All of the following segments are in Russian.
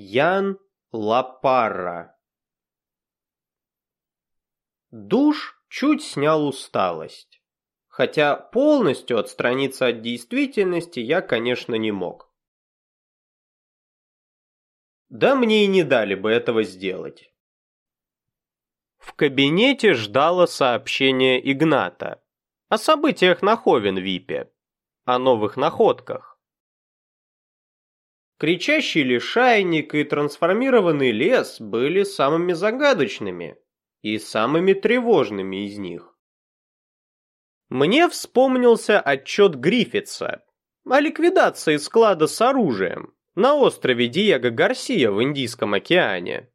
Ян Лапарра Душ чуть снял усталость. Хотя полностью отстраниться от действительности я, конечно, не мог. Да мне и не дали бы этого сделать. В кабинете ждало сообщение Игната о событиях на Ховенвипе, о новых находках. Кричащий лишайник и трансформированный лес были самыми загадочными и самыми тревожными из них. Мне вспомнился отчет Гриффитса о ликвидации склада с оружием на острове Диего Гарсия в Индийском океане.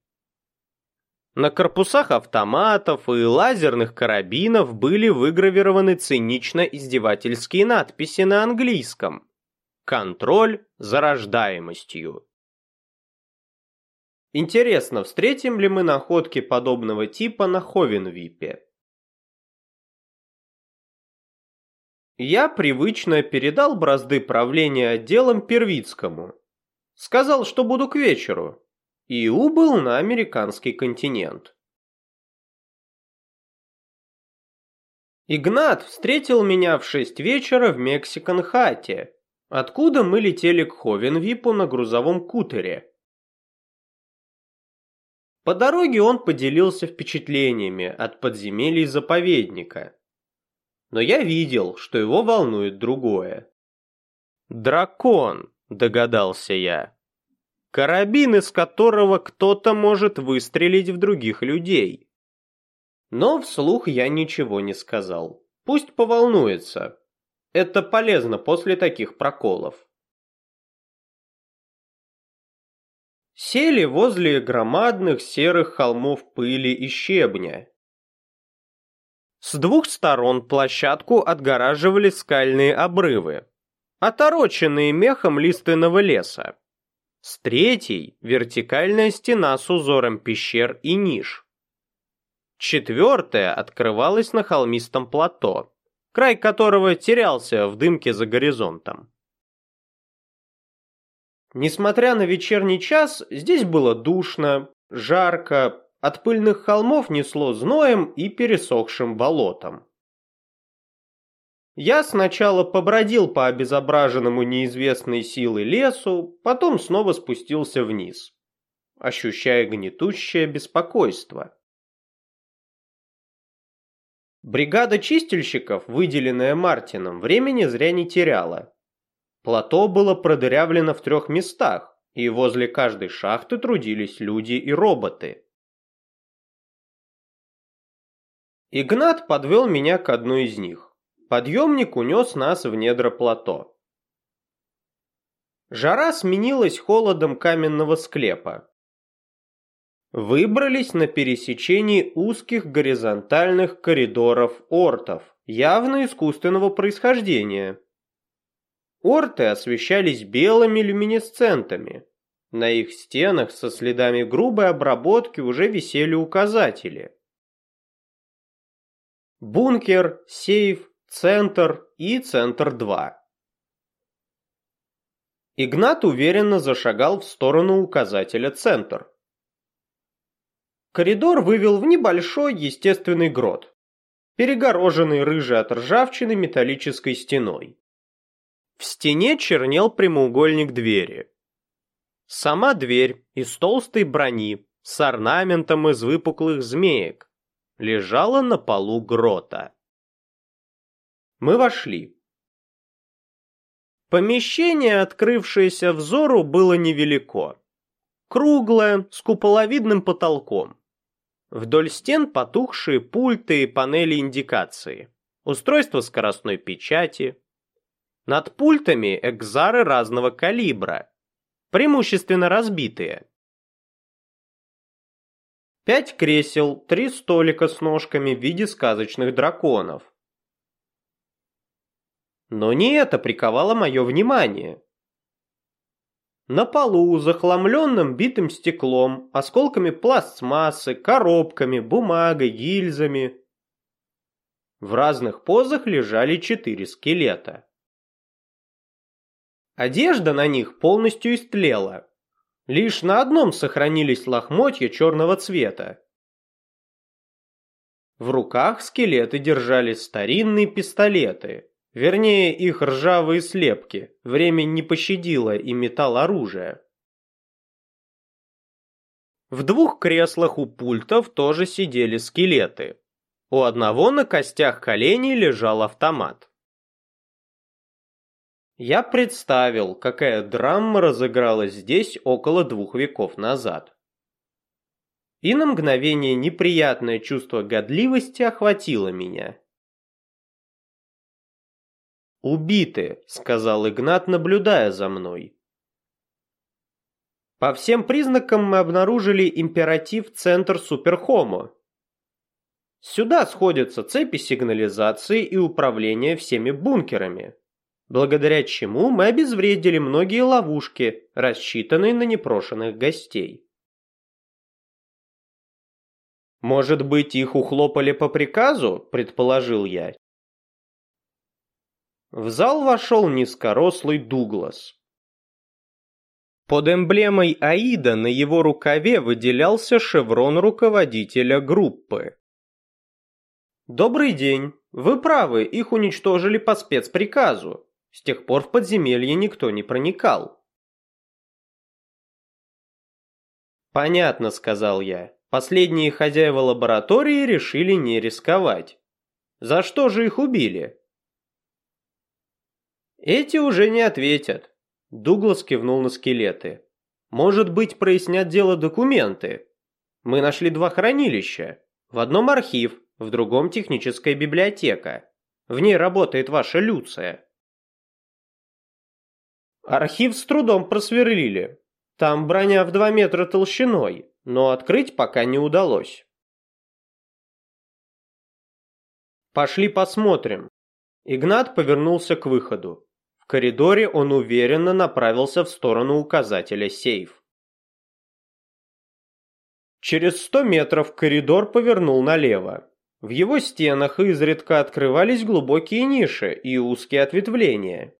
На корпусах автоматов и лазерных карабинов были выгравированы цинично-издевательские надписи на английском – Контроль за рождаемостью. Интересно, встретим ли мы находки подобного типа на Ховенвипе? Я привычно передал бразды правления отделом Первицкому. Сказал, что буду к вечеру. И убыл на американский континент. Игнат встретил меня в шесть вечера в Мексикан-хате Откуда мы летели к Ховенвипу на грузовом кутере? По дороге он поделился впечатлениями от подземелий заповедника. Но я видел, что его волнует другое. «Дракон», — догадался я. «Карабин, из которого кто-то может выстрелить в других людей». Но вслух я ничего не сказал. Пусть поволнуется, это полезно после таких проколов. Сели возле громадных серых холмов пыли и щебня. С двух сторон площадку отгораживали скальные обрывы, отороченные мехом лиственного леса. С третьей – вертикальная стена с узором пещер и ниш. Четвертая открывалась на холмистом плато край которого терялся в дымке за горизонтом. Несмотря на вечерний час, здесь было душно, жарко, от пыльных холмов несло зноем и пересохшим болотом. Я сначала побродил по обезображенному неизвестной силой лесу, потом снова спустился вниз, ощущая гнетущее беспокойство. Бригада чистильщиков, выделенная Мартином, времени зря не теряла. Плато было продырявлено в трех местах, и возле каждой шахты трудились люди и роботы. Игнат подвел меня к одной из них. Подъемник унес нас в недра плато. Жара сменилась холодом каменного склепа, выбрались на пересечении узких горизонтальных коридоров ортов, явно искусственного происхождения. Орты освещались белыми люминесцентами. На их стенах со следами грубой обработки уже висели указатели. Бункер, сейф, центр и центр 2. Игнат уверенно зашагал в сторону указателя центр. Коридор вывел в небольшой естественный грот, перегороженный рыжей от ржавчины металлической стеной. В стене чернел прямоугольник двери. Сама дверь из толстой брони с орнаментом из выпуклых змеек лежала на полу грота. Мы вошли. Помещение, открывшееся взору, было невелико. Круглое, с куполовидным потолком. Вдоль стен потухшие пульты и панели индикации, устройство скоростной печати. Над пультами экзары разного калибра, преимущественно разбитые. Пять кресел, три столика с ножками в виде сказочных драконов. Но не это приковало мое внимание. На полу, захламленным битым стеклом, осколками пластмассы, коробками, бумагой, гильзами. В разных позах лежали четыре скелета. Одежда на них полностью истлела. Лишь на одном сохранились лохмотья черного цвета. В руках скелеты держали старинные пистолеты, вернее их ржавые слепки, время не пощадило и металл оружия. В двух креслах у пультов тоже сидели скелеты. У одного на костях коленей лежал автомат. Я представил, какая драма разыгралась здесь около двух веков назад. И на мгновение неприятное чувство годливости охватило меня. «Убиты», — сказал Игнат, наблюдая за мной. По всем признакам мы обнаружили императив «Центр Суперхомо». Сюда сходятся цепи сигнализации и управления всеми бункерами благодаря чему мы обезвредили многие ловушки, рассчитанные на непрошенных гостей. «Может быть, их ухлопали по приказу?» – предположил я. В зал вошел низкорослый Дуглас. Под эмблемой Аида на его рукаве выделялся шеврон руководителя группы. «Добрый день. Вы правы, их уничтожили по спецприказу. С тех пор в подземелье никто не проникал. «Понятно», — сказал я. «Последние хозяева лаборатории решили не рисковать. За что же их убили?» «Эти уже не ответят», — Дуглас кивнул на скелеты. «Может быть, прояснят дело документы. Мы нашли два хранилища. В одном архив, в другом техническая библиотека. В ней работает ваша Люция. Архив с трудом просверлили. Там броня в два метра толщиной, но открыть пока не удалось. Пошли посмотрим. Игнат повернулся к выходу. Коридоре он уверенно направился в сторону указателя сейф. Через сто метров коридор повернул налево. В его стенах изредка открывались глубокие ниши и узкие ответвления.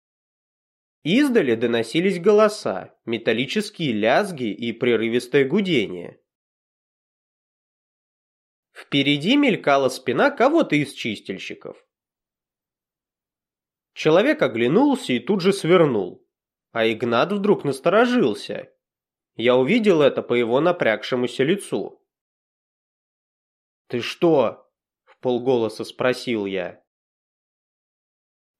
Издали доносились голоса, металлические лязги и прерывистое гудение. Впереди мелькала спина кого-то из чистильщиков. Человек оглянулся и тут же свернул, а Игнат вдруг насторожился. Я увидел это по его напрягшемуся лицу. «Ты что?» – в полголоса спросил я.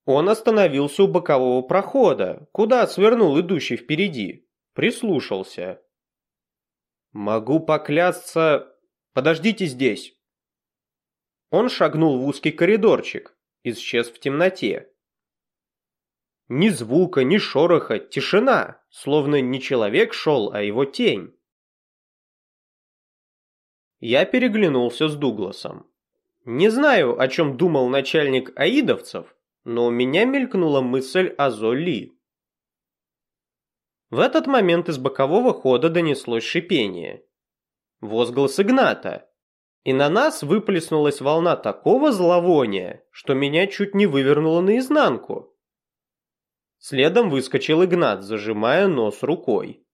Он остановился у бокового прохода, куда свернул идущий впереди. Прислушался. «Могу поклясться... Подождите здесь!» Он шагнул в узкий коридорчик, исчез в темноте. Ни звука, ни шороха, тишина, словно не человек шел, а его тень. Я переглянулся с Дугласом. Не знаю, о чем думал начальник аидовцев, но у меня мелькнула мысль о Золи. В этот момент из бокового хода донеслось шипение. Возглас Игната. И на нас выплеснулась волна такого зловония, что меня чуть не вывернуло наизнанку. Следом выскочил Игнат, зажимая нос рукой.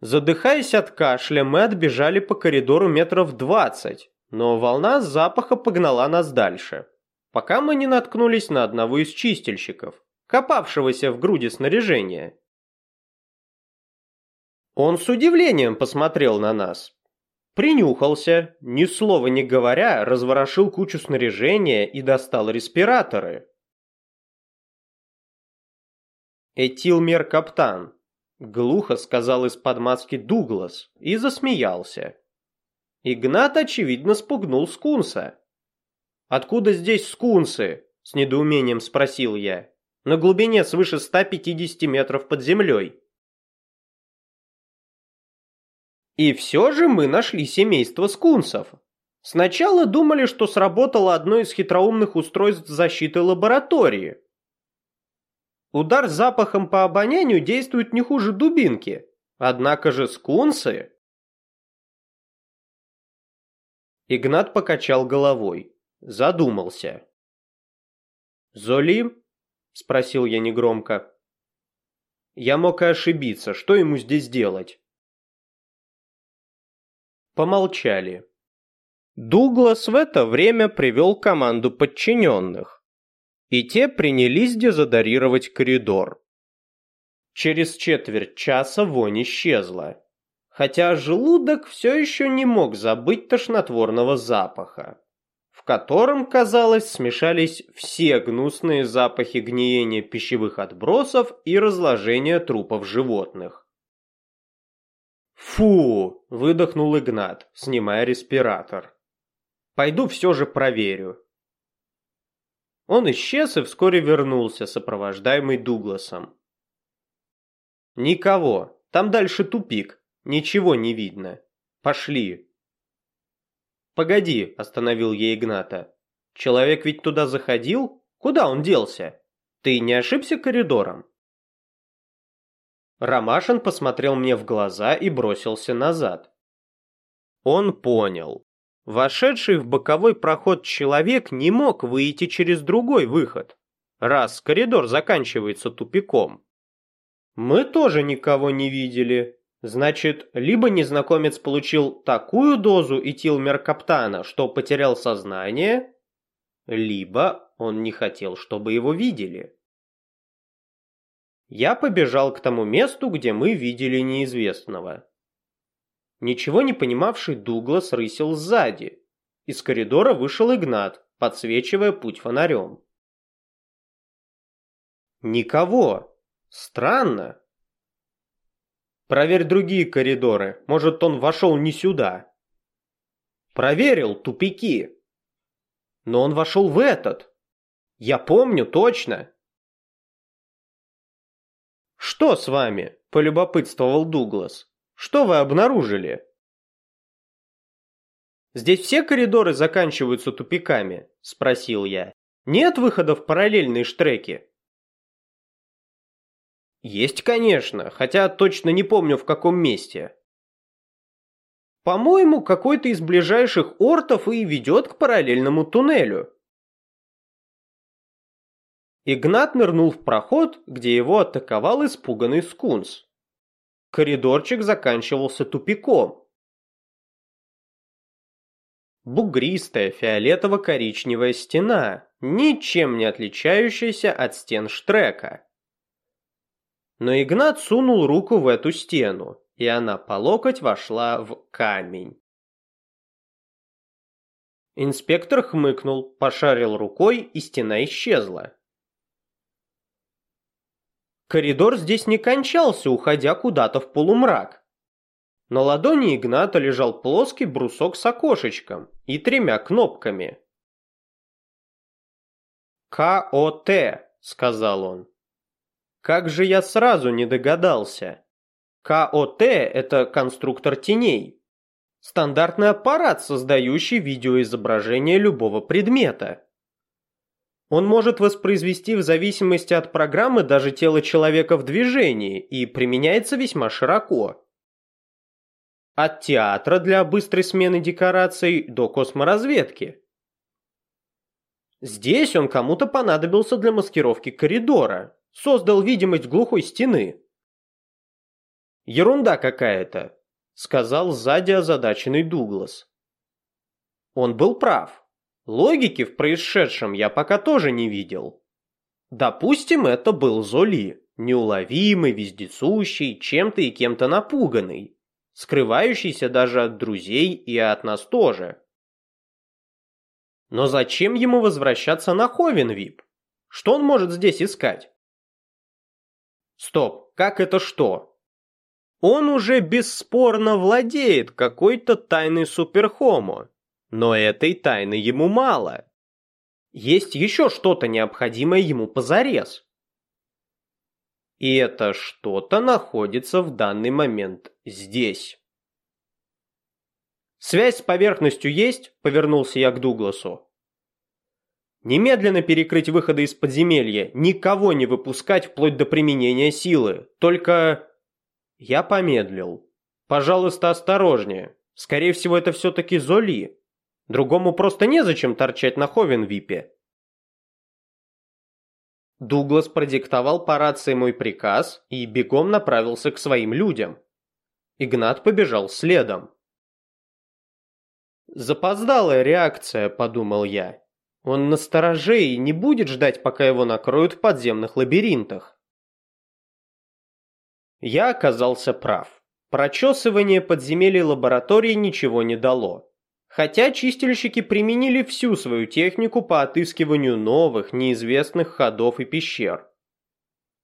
Задыхаясь от кашля, мы отбежали по коридору метров двадцать, но волна запаха погнала нас дальше пока мы не наткнулись на одного из чистильщиков, копавшегося в груди снаряжения. Он с удивлением посмотрел на нас. Принюхался, ни слова не говоря, разворошил кучу снаряжения и достал респираторы. «Этилмеркаптан», — глухо сказал из-под маски Дуглас и засмеялся. Игнат, очевидно, спугнул скунса. «Откуда здесь скунсы?» – с недоумением спросил я. «На глубине свыше 150 метров под землей». И все же мы нашли семейство скунсов. Сначала думали, что сработало одно из хитроумных устройств защиты лаборатории. Удар запахом по обонянию действует не хуже дубинки. Однако же скунсы... Игнат покачал головой задумался. «Золи?» – спросил я негромко. Я мог и ошибиться, что ему здесь делать? Помолчали. Дуглас в это время привел команду подчиненных, и те принялись дезодорировать коридор. Через четверть часа вонь исчезла, хотя желудок все еще не мог забыть тошнотворного запаха, в котором, казалось, смешались все гнусные запахи гниения пищевых отбросов и разложения трупов животных. «Фу!» – выдохнул Игнат, снимая респиратор. «Пойду все же проверю». Он исчез и вскоре вернулся, сопровождаемый Дугласом. «Никого. Там дальше тупик. Ничего не видно. Пошли». «Погоди», – остановил я Игната. «Человек ведь туда заходил? Куда он делся? Ты не ошибся коридором?» Ромашин посмотрел мне в глаза и бросился назад. Он понял. Вошедший в боковой проход человек не мог выйти через другой выход, раз коридор заканчивается тупиком. Мы тоже никого не видели. Значит, либо незнакомец получил такую дозу этилмеркаптана, что потерял сознание, либо он не хотел, чтобы его видели. Я побежал к тому месту, где мы видели неизвестного. Ничего не понимавший Дуглас рысил сзади. Из коридора вышел Игнат, подсвечивая путь фонарем. Никого. Странно. Проверь другие коридоры. Может, он вошел не сюда. Проверил тупики. Но он вошел в этот. Я помню точно. Что с вами? Полюбопытствовал Дуглас. Что вы обнаружили? Здесь все коридоры заканчиваются тупиками? Спросил я. Нет выхода в параллельные штреки? Есть, конечно, хотя точно не помню в каком месте. По-моему, какой-то из ближайших ортов и ведет к параллельному туннелю. Игнат нырнул в проход, где его атаковал испуганный скунс. Коридорчик заканчивался тупиком. Бугристая фиолетово-коричневая стена, ничем не отличающаяся от стен Штрека но Игнат сунул руку в эту стену, и она по локоть вошла в камень. Инспектор хмыкнул, пошарил рукой, и стена исчезла. Коридор здесь не кончался, уходя куда-то в полумрак. На ладони Игната лежал плоский брусок с окошечком и тремя кнопками. «КОТ», — сказал он. Как же я сразу не догадался? КОТ – это конструктор теней. Стандартный аппарат, создающий видеоизображение любого предмета. Он может воспроизвести в зависимости от программы даже тело человека в движении и применяется весьма широко. От театра для быстрой смены декораций до косморазведки. Здесь он кому-то понадобился для маскировки коридора, создал видимость глухой стены. «Ерунда какая-то», — сказал сзади озадаченный Дуглас. Он был прав. Логики в происшедшем я пока тоже не видел. Допустим, это был Золи, неуловимый, вездесущий, чем-то и кем-то напуганный, скрывающийся даже от друзей и от нас тоже. Но зачем ему возвращаться на Ховенвип? Что он может здесь искать? Стоп, как это что? Он уже бесспорно владеет какой-то тайной суперхомо, но этой тайны ему мало. Есть еще что-то необходимое ему позарез. И это что-то находится в данный момент здесь. «Связь с поверхностью есть?» – повернулся я к Дугласу. Немедленно перекрыть выходы из подземелья, никого не выпускать вплоть до применения силы. Только... Я помедлил. Пожалуйста, осторожнее. Скорее всего, это все-таки Золи. Другому просто незачем торчать на Ховенвипе. Дуглас продиктовал по рации мой приказ и бегом направился к своим людям. Игнат побежал следом. Запоздалая реакция, подумал я. Он на стороже и не будет ждать, пока его накроют в подземных лабиринтах. Я оказался прав. Прочесывание подземелий лаборатории ничего не дало. Хотя чистильщики применили всю свою технику по отыскиванию новых, неизвестных ходов и пещер.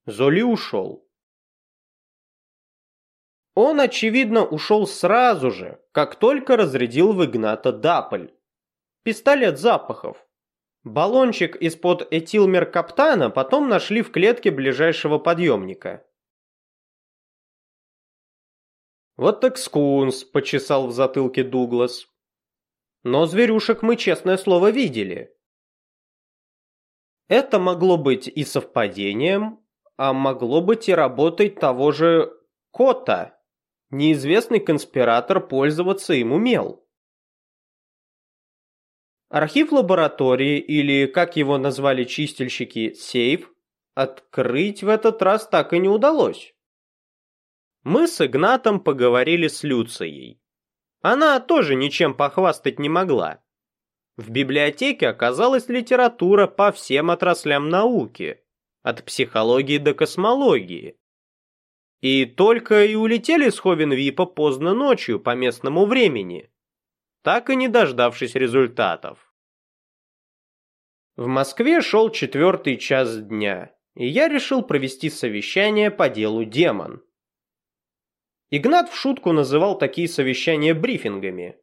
Золи ушел. Он, очевидно, ушел сразу же, как только разрядил в Игната Даполь. Пистолет запахов. Баллончик из-под этилмеркаптана потом нашли в клетке ближайшего подъемника. «Вот так скунс», — почесал в затылке Дуглас. «Но зверюшек мы, честное слово, видели». Это могло быть и совпадением, а могло быть и работой того же Кота неизвестный конспиратор пользоваться им умел. Архив лаборатории, или, как его назвали чистильщики, сейф, открыть в этот раз так и не удалось. Мы с Игнатом поговорили с Люцией. Она тоже ничем похвастать не могла. В библиотеке оказалась литература по всем отраслям науки, от психологии до космологии. И только и улетели с Ховенвипа поздно ночью по местному времени, так и не дождавшись результатов. В Москве шел четвертый час дня, и я решил провести совещание по делу «Демон». Игнат в шутку называл такие совещания брифингами.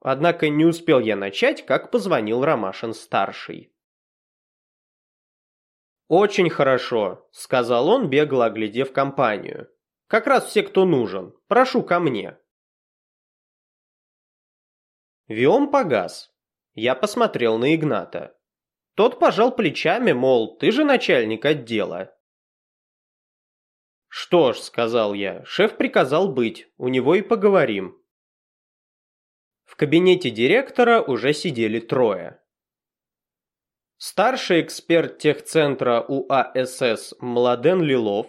Однако не успел я начать, как позвонил Ромашин-старший. «Очень хорошо», — сказал он, бегло оглядев компанию. Как раз все, кто нужен. Прошу ко мне. Виом погас. Я посмотрел на Игната. Тот пожал плечами, мол, ты же начальник отдела. «Что ж», — сказал я, — «шеф приказал быть, у него и поговорим». В кабинете директора уже сидели трое. Старший эксперт техцентра УАСС Младен Лилов,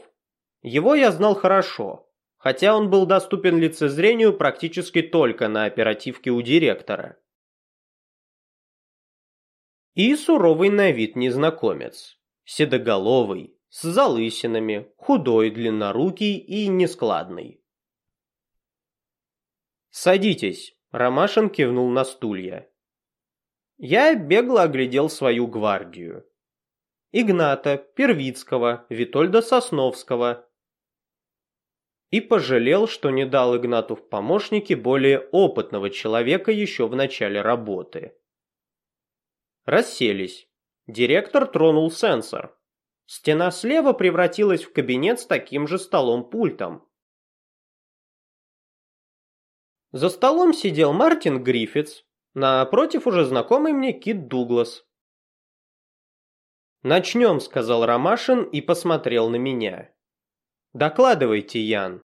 его я знал хорошо, хотя он был доступен лицезрению практически только на оперативке у директора. И суровый на вид незнакомец, седоголовый, с залысинами, худой, длиннорукий и нескладный. «Садитесь», — Ромашин кивнул на стулья. Я бегло оглядел свою гвардию. Игната, Первицкого, Витольда Сосновского, и пожалел, что не дал Игнату в помощники более опытного человека еще в начале работы. Расселись. Директор тронул сенсор. Стена слева превратилась в кабинет с таким же столом-пультом. За столом сидел Мартин Гриффитс, напротив уже знакомый мне Кит Дуглас. «Начнем», — сказал Ромашин и посмотрел на меня. Докладывайте, Ян.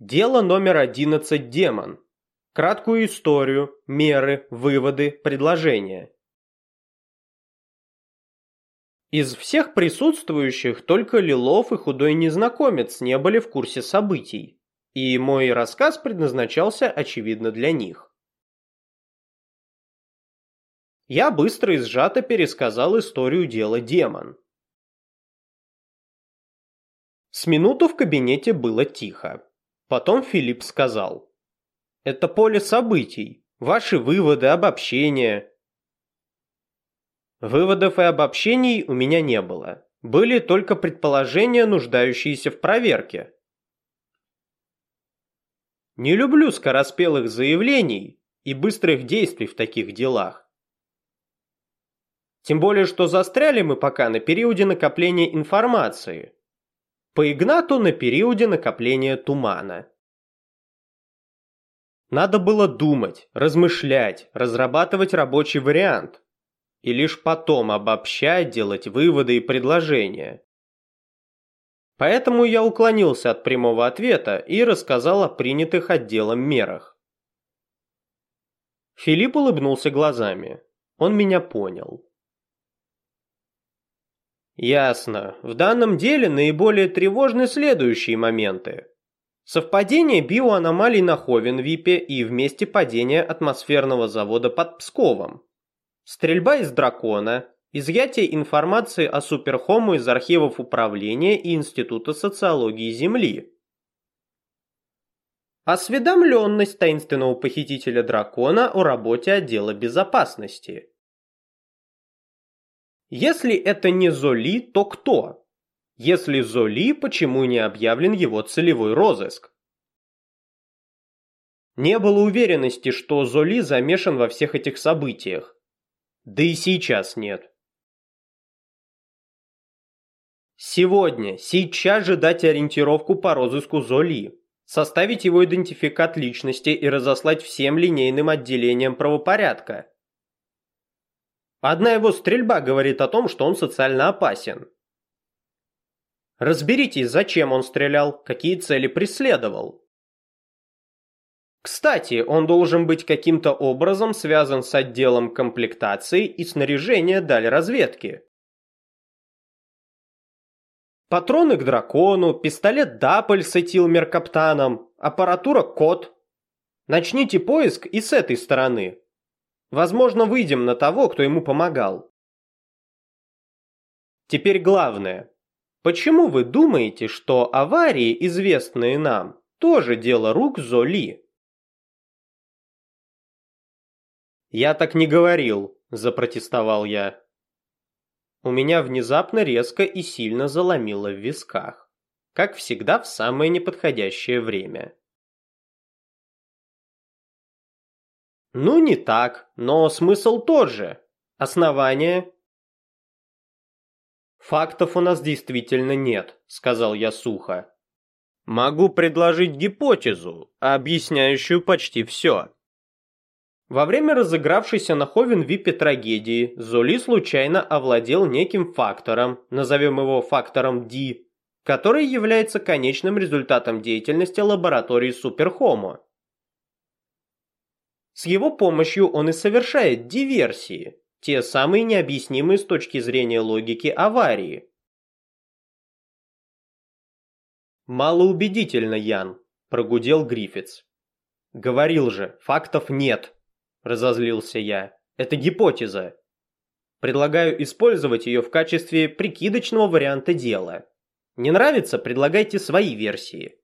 Дело номер 11 «Демон». Краткую историю, меры, выводы, предложения. Из всех присутствующих только Лилов и худой незнакомец не были в курсе событий, и мой рассказ предназначался очевидно для них. Я быстро и сжато пересказал историю дела «Демон». С минуту в кабинете было тихо. Потом Филипп сказал. «Это поле событий. Ваши выводы, обобщения». Выводов и обобщений у меня не было. Были только предположения, нуждающиеся в проверке. Не люблю скороспелых заявлений и быстрых действий в таких делах. Тем более, что застряли мы пока на периоде накопления информации, по Игнату на периоде накопления тумана. Надо было думать, размышлять, разрабатывать рабочий вариант. И лишь потом обобщать, делать выводы и предложения. Поэтому я уклонился от прямого ответа и рассказал о принятых отделом мерах. Филипп улыбнулся глазами. Он меня понял. Ясно. В данном деле наиболее тревожны следующие моменты. Совпадение биоаномалий на Ховенвипе и вместе падения атмосферного завода под Псковом. Стрельба из дракона, изъятие информации о суперхому из архивов управления и Института социологии Земли. Осведомленность таинственного похитителя дракона о работе отдела безопасности. Если это не Золи, то кто? Если Золи, почему не объявлен его целевой розыск? Не было уверенности, что Золи замешан во всех этих событиях. Да и сейчас нет. Сегодня, сейчас же дать ориентировку по розыску Золи, составить его идентификат личности и разослать всем линейным отделениям правопорядка. Одна его стрельба говорит о том, что он социально опасен. Разберитесь, зачем он стрелял, какие цели преследовал. Кстати, он должен быть каким-то образом связан с отделом комплектации и снаряжения даль разведки. Патроны к дракону, пистолет Дапль с этилмеркаптаном, аппаратура Кот. Начните поиск и с этой стороны. Возможно, выйдем на того, кто ему помогал. Теперь главное. Почему вы думаете, что аварии, известные нам, тоже дело рук Золи? Я так не говорил, запротестовал я. У меня внезапно резко и сильно заломило в висках, как всегда в самое неподходящее время. Ну, не так, но смысл тот же. Основание. Фактов у нас действительно нет, сказал я сухо. Могу предложить гипотезу, объясняющую почти все. Во время разыгравшейся на Ховен-Випе трагедии Золи случайно овладел неким фактором, назовем его фактором D, который является конечным результатом деятельности лаборатории Суперхомо. С его помощью он и совершает диверсии, те самые необъяснимые с точки зрения логики аварии. «Малоубедительно, Ян», – прогудел Гриффитс. «Говорил же, фактов нет», – разозлился я. «Это гипотеза. Предлагаю использовать ее в качестве прикидочного варианта дела. Не нравится – предлагайте свои версии».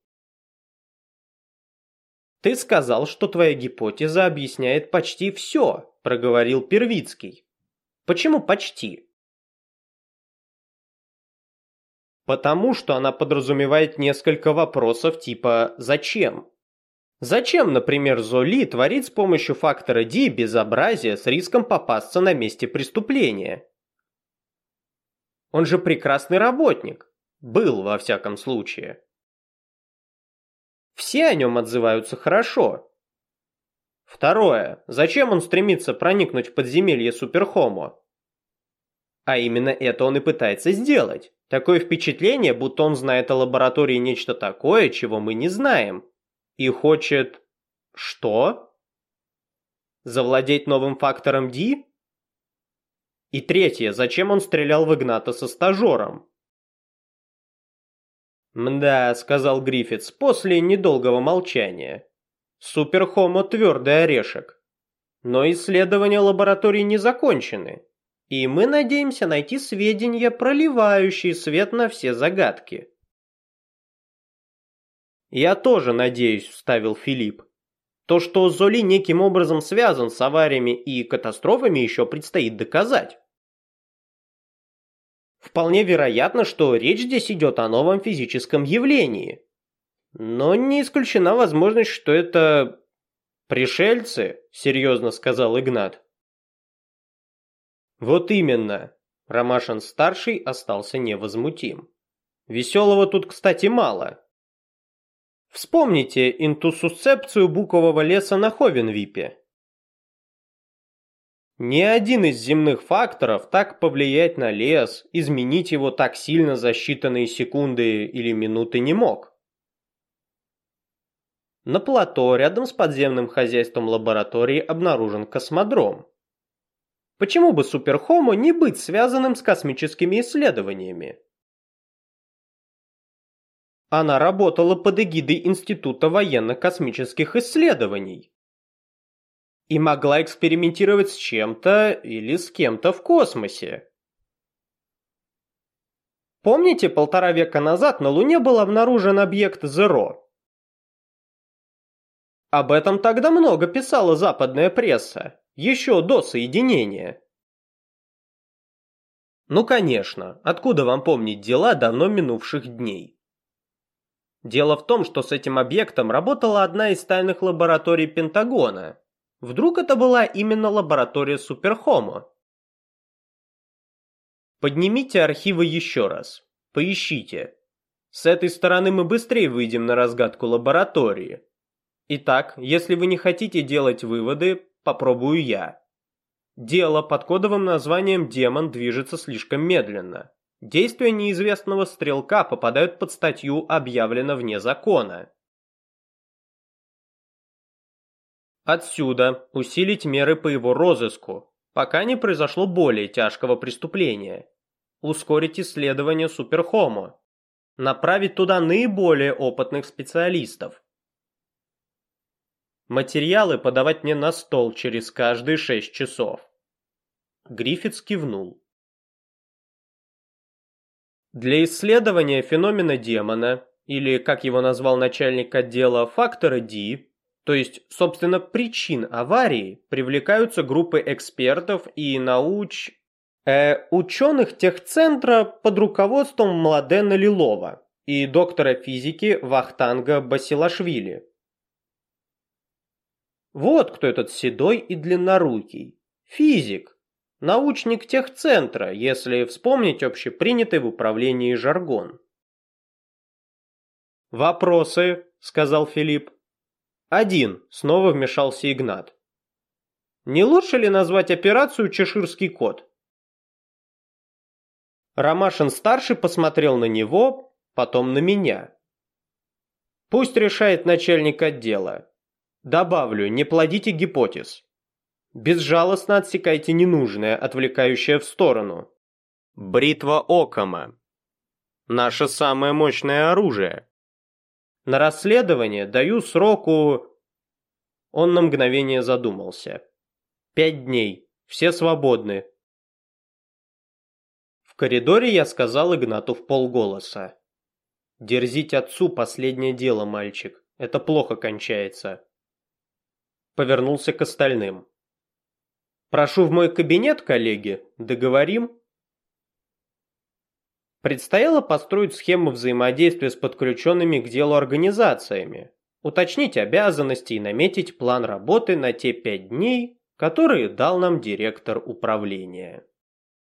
«Ты сказал, что твоя гипотеза объясняет почти все», – проговорил Первицкий. «Почему почти?» «Потому что она подразумевает несколько вопросов типа «зачем?». Зачем, например, Золи творит с помощью фактора D безобразие с риском попасться на месте преступления? Он же прекрасный работник. Был, во всяком случае. Все о нем отзываются хорошо. Второе. Зачем он стремится проникнуть в подземелье Суперхомо? А именно это он и пытается сделать. Такое впечатление, будто он знает о лаборатории нечто такое, чего мы не знаем. И хочет... Что? Завладеть новым фактором D? И третье. Зачем он стрелял в Игната со стажером? «Мда», — сказал Гриффитс после недолгого молчания. «Суперхомо твердый орешек. Но исследования лаборатории не закончены, и мы надеемся найти сведения, проливающие свет на все загадки». «Я тоже надеюсь», — вставил Филипп. «То, что Золи неким образом связан с авариями и катастрофами, еще предстоит доказать». Вполне вероятно, что речь здесь идет о новом физическом явлении. Но не исключена возможность, что это пришельцы, серьезно сказал Игнат. Вот именно. Ромашин-старший остался невозмутим. Веселого тут, кстати, мало. Вспомните интусусцепцию букового леса на Ховенвипе. Ни один из земных факторов так повлиять на лес, изменить его так сильно за считанные секунды или минуты не мог. На плато рядом с подземным хозяйством лаборатории обнаружен космодром. Почему бы Суперхому не быть связанным с космическими исследованиями? Она работала под эгидой Института военно-космических исследований и могла экспериментировать с чем-то или с кем-то в космосе. Помните, полтора века назад на Луне был обнаружен объект Зеро? Об этом тогда много писала западная пресса, еще до соединения. Ну конечно, откуда вам помнить дела давно минувших дней? Дело в том, что с этим объектом работала одна из тайных лабораторий Пентагона. Вдруг это была именно лаборатория Суперхомо? Поднимите архивы еще раз. Поищите. С этой стороны мы быстрее выйдем на разгадку лаборатории. Итак, если вы не хотите делать выводы, попробую я. Дело под кодовым названием «Демон» движется слишком медленно. Действия неизвестного стрелка попадают под статью «Объявлено вне закона». Отсюда усилить меры по его розыску, пока не произошло более тяжкого преступления. Ускорить исследование Суперхомо. Направить туда наиболее опытных специалистов. Материалы подавать мне на стол через каждые шесть часов. Гриффитс кивнул. Для исследования феномена демона, или, как его назвал начальник отдела, фактора D, то есть, собственно, причин аварии, привлекаются группы экспертов и науч... Э, ученых техцентра под руководством Младена Лилова и доктора физики Вахтанга Басилашвили. Вот кто этот седой и длиннорукий. Физик, Научник техцентра, если вспомнить общепринятый в управлении жаргон. «Вопросы?» – сказал Филипп. «Один», – снова вмешался Игнат. «Не лучше ли назвать операцию «Чеширский кот»?» Ромашин-старший посмотрел на него, потом на меня. «Пусть решает начальник отдела. Добавлю, не плодите гипотез». Безжалостно отсекайте ненужное, отвлекающее в сторону. Бритва Окама. Наше самое мощное оружие. На расследование даю сроку... Он на мгновение задумался. Пять дней. Все свободны. В коридоре я сказал Игнату в полголоса. Дерзить отцу последнее дело, мальчик. Это плохо кончается. Повернулся к остальным. Прошу в мой кабинет, коллеги. Договорим? Предстояло построить схему взаимодействия с подключенными к делу организациями, уточнить обязанности и наметить план работы на те пять дней, которые дал нам директор управления.